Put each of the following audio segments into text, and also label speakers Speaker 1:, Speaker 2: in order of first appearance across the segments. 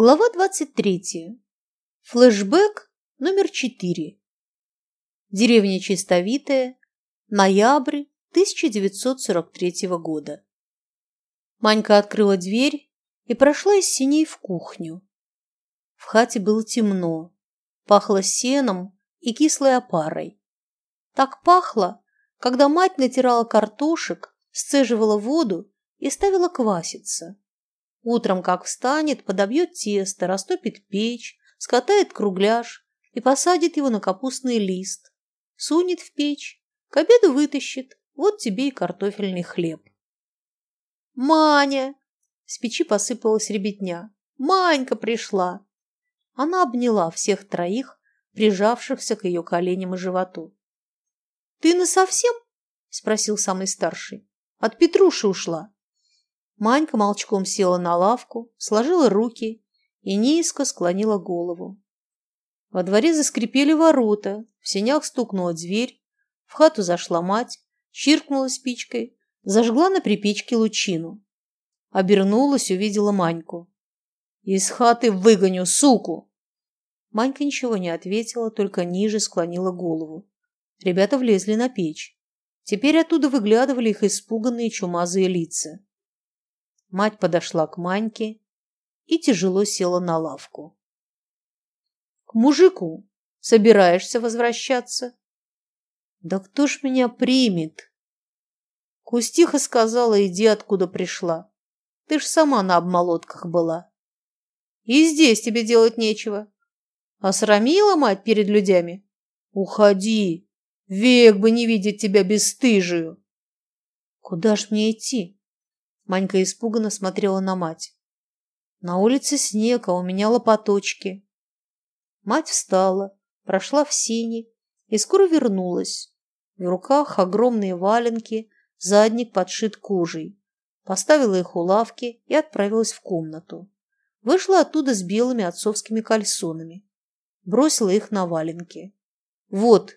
Speaker 1: Глава 23. Флэшбэк номер 4. Деревня Чистовитая. Ноябрь 1943 года. Манька открыла дверь и прошла из синей в кухню. В хате было темно, пахло сеном и кислой опарой. Так пахло, когда мать натирала картошек, сцеживала воду и ставила кваситься. Утром, как встанет, подобьет тесто, растопит печь, скатает кругляш и посадит его на капустный лист. Сунет в печь, к обеду вытащит. Вот тебе и картофельный хлеб. «Маня!» С печи посыпалась ребятня. «Манька пришла!» Она обняла всех троих, прижавшихся к ее коленям и животу. «Ты насовсем?» – спросил самый старший. «От Петруши ушла». Манька молчком села на лавку, сложила руки и низко склонила голову. Во дворе заскрипели ворота, в сенях стукнула дверь, в хату зашла мать, чиркнула спичкой, зажгла на припечке лучину. Обернулась, увидела Маньку. «Из хаты выгоню, суку!» Манька ничего не ответила, только ниже склонила голову. Ребята влезли на печь. Теперь оттуда выглядывали их испуганные чумазые лица. Мать подошла к Маньке и тяжело села на лавку. «К мужику собираешься возвращаться?» «Да кто ж меня примет?» Кустиха сказала, иди откуда пришла. Ты ж сама на обмолотках была. И здесь тебе делать нечего. Осрамила мать перед людьми? Уходи, век бы не видеть тебя бесстыжую. Куда ж мне идти? Манька испуганно смотрела на мать. На улице снег, а у меня лопаточки. Мать встала, прошла в сени и скоро вернулась. В руках огромные валенки, задник подшит кожей. Поставила их у лавки и отправилась в комнату. Вышла оттуда с белыми отцовскими кальсонами. Бросила их на валенки. «Вот,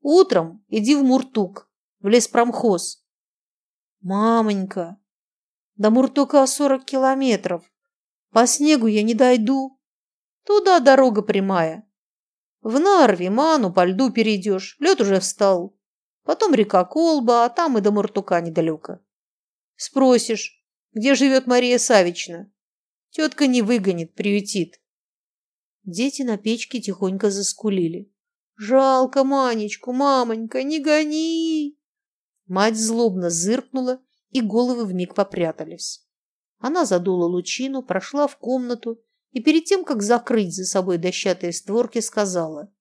Speaker 1: утром иди в Муртук, в леспромхоз». «Мамонька!» До Муртука сорок километров. По снегу я не дойду. Туда дорога прямая. В Нарве, Ману, по льду перейдешь. Лед уже встал. Потом река Колба, а там и до Муртука недалеко. Спросишь, где живет Мария Савична? Тетка не выгонит, приютит. Дети на печке тихонько заскулили. «Жалко Манечку, мамонька, не гони!» Мать злобно зыркнула и головы вмиг попрятались. Она задула лучину, прошла в комнату и перед тем, как закрыть за собой дощатые створки, сказала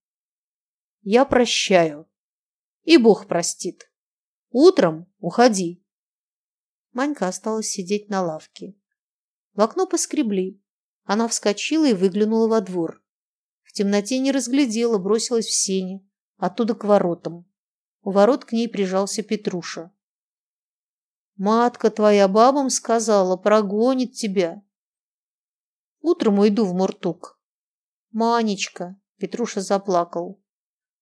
Speaker 1: «Я прощаю, и Бог простит. Утром уходи». Манька осталась сидеть на лавке. В окно поскребли. Она вскочила и выглянула во двор. В темноте не разглядела, бросилась в сени, оттуда к воротам. У ворот к ней прижался Петруша. Матка твоя бабам сказала, прогонит тебя. Утром уйду в Муртук. Манечка, Петруша заплакал.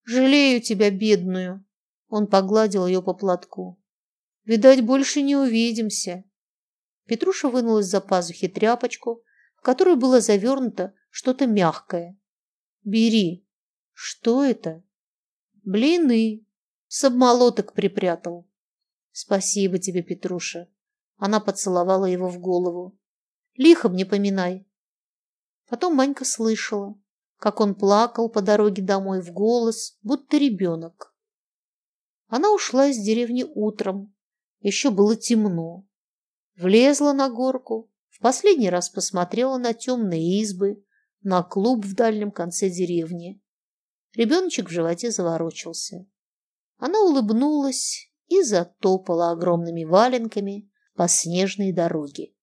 Speaker 1: Жалею тебя, бедную. Он погладил ее по платку. Видать, больше не увидимся. Петруша вынул из-за пазухи тряпочку, в которую было завернуто что-то мягкое. Бери. Что это? Блины. С обмолоток припрятал. Спасибо тебе, Петруша. Она поцеловала его в голову. Лихом не поминай. Потом Манька слышала, как он плакал по дороге домой в голос, будто ребенок. Она ушла из деревни утром. Еще было темно. Влезла на горку, в последний раз посмотрела на темные избы, на клуб в дальнем конце деревни. Ребеночек в животе заворочился. Она улыбнулась и затопала огромными валенками по снежной дороге.